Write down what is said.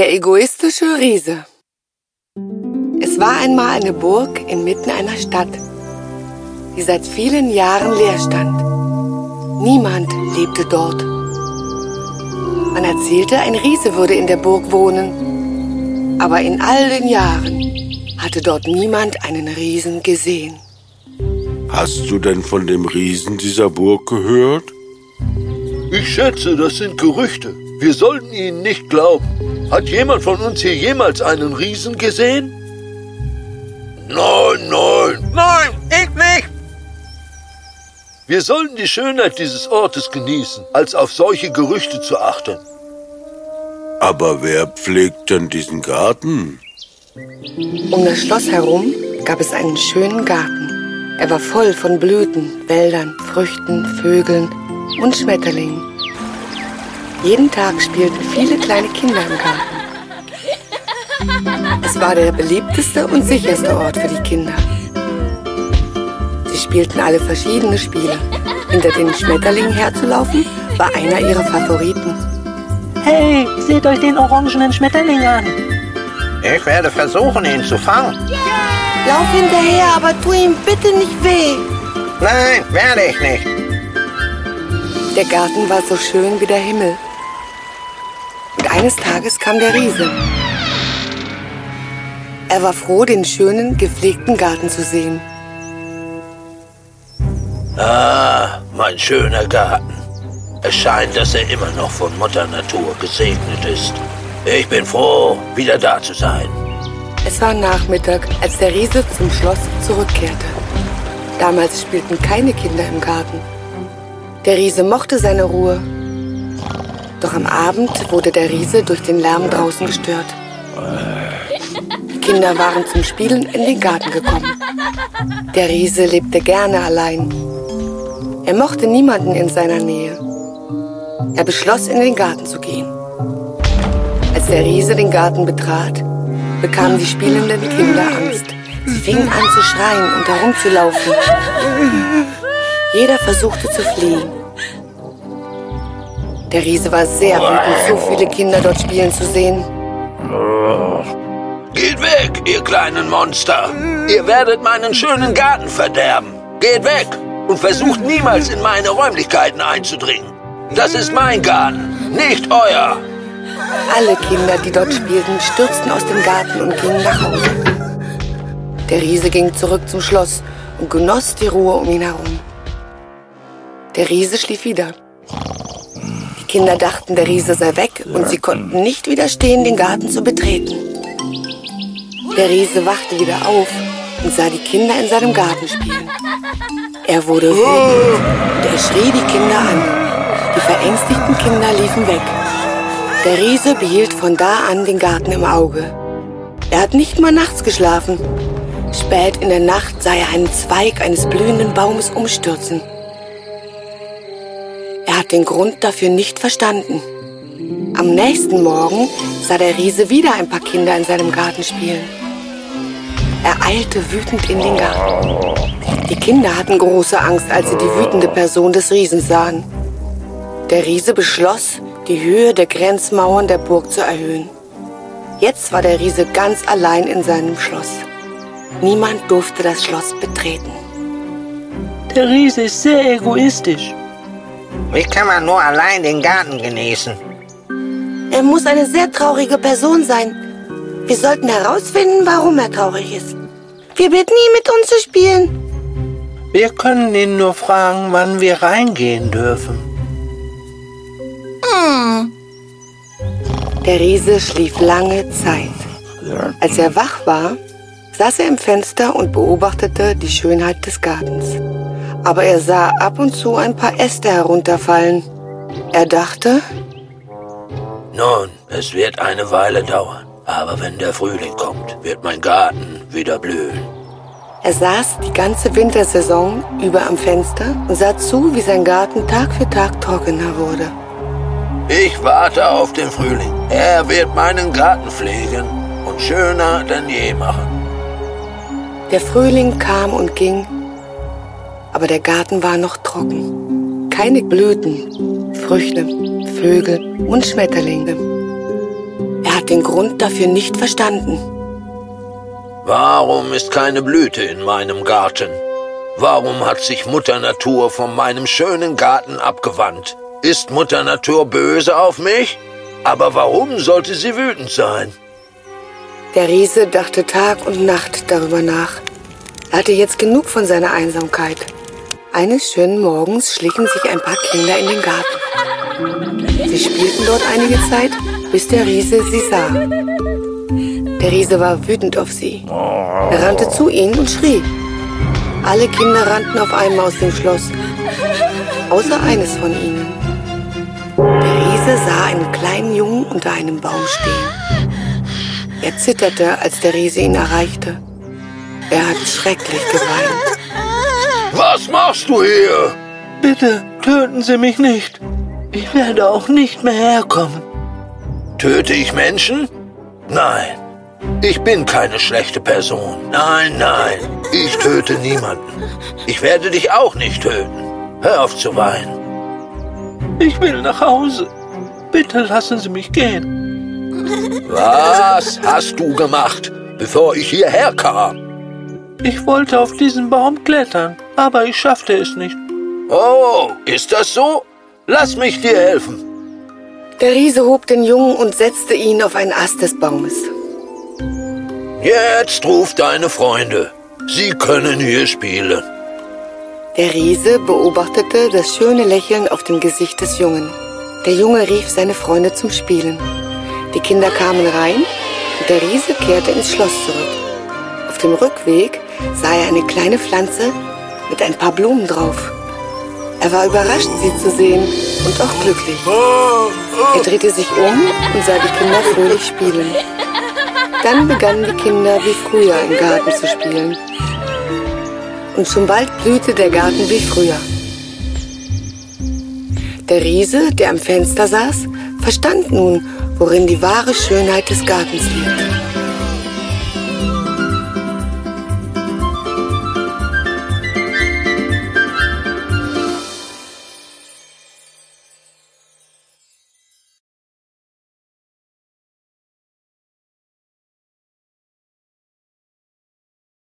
Der egoistische Riese. Es war einmal eine Burg inmitten einer Stadt, die seit vielen Jahren leer stand. Niemand lebte dort. Man erzählte, ein Riese würde in der Burg wohnen, aber in all den Jahren hatte dort niemand einen Riesen gesehen. Hast du denn von dem Riesen dieser Burg gehört? Ich schätze, das sind Gerüchte. Wir sollten ihnen nicht glauben. Hat jemand von uns hier jemals einen Riesen gesehen? Nein, nein. Nein, ich nicht. Wir sollten die Schönheit dieses Ortes genießen, als auf solche Gerüchte zu achten. Aber wer pflegt denn diesen Garten? Um das Schloss herum gab es einen schönen Garten. Er war voll von Blüten, Wäldern, Früchten, Vögeln und Schmetterlingen. Jeden Tag spielten viele kleine Kinder im Garten. Es war der beliebteste und sicherste Ort für die Kinder. Sie spielten alle verschiedene Spiele. Hinter den Schmetterlingen herzulaufen war einer ihrer Favoriten. Hey, seht euch den orangenen Schmetterling an. Ich werde versuchen, ihn zu fangen. Lauf hinterher, aber tu ihm bitte nicht weh. Nein, werde ich nicht. Der Garten war so schön wie der Himmel. Und eines Tages kam der Riese. Er war froh, den schönen, gepflegten Garten zu sehen. Ah, mein schöner Garten. Es scheint, dass er immer noch von Mutter Natur gesegnet ist. Ich bin froh, wieder da zu sein. Es war Nachmittag, als der Riese zum Schloss zurückkehrte. Damals spielten keine Kinder im Garten. Der Riese mochte seine Ruhe. Doch am Abend wurde der Riese durch den Lärm draußen gestört. Die Kinder waren zum Spielen in den Garten gekommen. Der Riese lebte gerne allein. Er mochte niemanden in seiner Nähe. Er beschloss, in den Garten zu gehen. Als der Riese den Garten betrat, bekamen die spielenden Kinder Angst. Sie fingen an zu schreien und herumzulaufen. Jeder versuchte zu fliehen. Der Riese war sehr wütend, so viele Kinder dort spielen zu sehen. Geht weg, ihr kleinen Monster. Ihr werdet meinen schönen Garten verderben. Geht weg und versucht niemals in meine Räumlichkeiten einzudringen. Das ist mein Garten, nicht euer. Alle Kinder, die dort spielten, stürzten aus dem Garten und gingen nach Hause. Der Riese ging zurück zum Schloss und genoss die Ruhe um ihn herum. Der Riese schlief wieder. Kinder dachten, der Riese sei weg und sie konnten nicht widerstehen, den Garten zu betreten. Der Riese wachte wieder auf und sah die Kinder in seinem Garten spielen. Er wurde wütend und er schrie die Kinder an. Die verängstigten Kinder liefen weg. Der Riese behielt von da an den Garten im Auge. Er hat nicht mal nachts geschlafen. Spät in der Nacht sah er einen Zweig eines blühenden Baumes umstürzen. Hat den Grund dafür nicht verstanden. Am nächsten Morgen sah der Riese wieder ein paar Kinder in seinem Garten spielen. Er eilte wütend in den Garten. Die Kinder hatten große Angst, als sie die wütende Person des Riesen sahen. Der Riese beschloss, die Höhe der Grenzmauern der Burg zu erhöhen. Jetzt war der Riese ganz allein in seinem Schloss. Niemand durfte das Schloss betreten. Der Riese ist sehr egoistisch. Wie kann man nur allein den Garten genießen? Er muss eine sehr traurige Person sein. Wir sollten herausfinden, warum er traurig ist. Wir bitten ihn, mit uns zu spielen. Wir können ihn nur fragen, wann wir reingehen dürfen. Der Riese schlief lange Zeit. Als er wach war, saß er im Fenster und beobachtete die Schönheit des Gartens. Aber er sah ab und zu ein paar Äste herunterfallen. Er dachte, Nun, es wird eine Weile dauern. Aber wenn der Frühling kommt, wird mein Garten wieder blühen. er saß die ganze Wintersaison über am Fenster und sah zu, wie sein Garten Tag für Tag trockener wurde. Ich warte auf den Frühling. Er wird meinen Garten pflegen und schöner denn je machen. Der Frühling kam und ging, aber der Garten war noch trocken. Keine Blüten, Früchte, Vögel und Schmetterlinge. Er hat den Grund dafür nicht verstanden. Warum ist keine Blüte in meinem Garten? Warum hat sich Mutter Natur von meinem schönen Garten abgewandt? Ist Mutter Natur böse auf mich? Aber warum sollte sie wütend sein? Der Riese dachte Tag und Nacht darüber nach. Er hatte jetzt genug von seiner Einsamkeit. Eines schönen Morgens schlichen sich ein paar Kinder in den Garten. Sie spielten dort einige Zeit, bis der Riese sie sah. Der Riese war wütend auf sie. Er rannte zu ihnen und schrie. Alle Kinder rannten auf einmal aus dem Schloss, außer eines von ihnen. Der Riese sah einen kleinen Jungen unter einem Baum stehen. Er zitterte, als der Riese ihn erreichte. Er hat schrecklich geweint. Was machst du hier? Bitte töten Sie mich nicht. Ich werde auch nicht mehr herkommen. Töte ich Menschen? Nein. Ich bin keine schlechte Person. Nein, nein. Ich töte niemanden. Ich werde dich auch nicht töten. Hör auf zu weinen. Ich will nach Hause. Bitte lassen Sie mich gehen. Was hast du gemacht, bevor ich hierher kam? Ich wollte auf diesen Baum klettern, aber ich schaffte es nicht. Oh, ist das so? Lass mich dir helfen. Der Riese hob den Jungen und setzte ihn auf einen Ast des Baumes. Jetzt ruf deine Freunde. Sie können hier spielen. Der Riese beobachtete das schöne Lächeln auf dem Gesicht des Jungen. Der Junge rief seine Freunde zum Spielen. Die Kinder kamen rein und der Riese kehrte ins Schloss zurück. Auf dem Rückweg sah er eine kleine Pflanze mit ein paar Blumen drauf. Er war überrascht, sie zu sehen und auch glücklich. Er drehte sich um und sah die Kinder fröhlich spielen. Dann begannen die Kinder wie früher im Garten zu spielen. Und schon bald blühte der Garten wie früher. Der Riese, der am Fenster saß, verstand nun, worin die wahre Schönheit des Gartens liegt.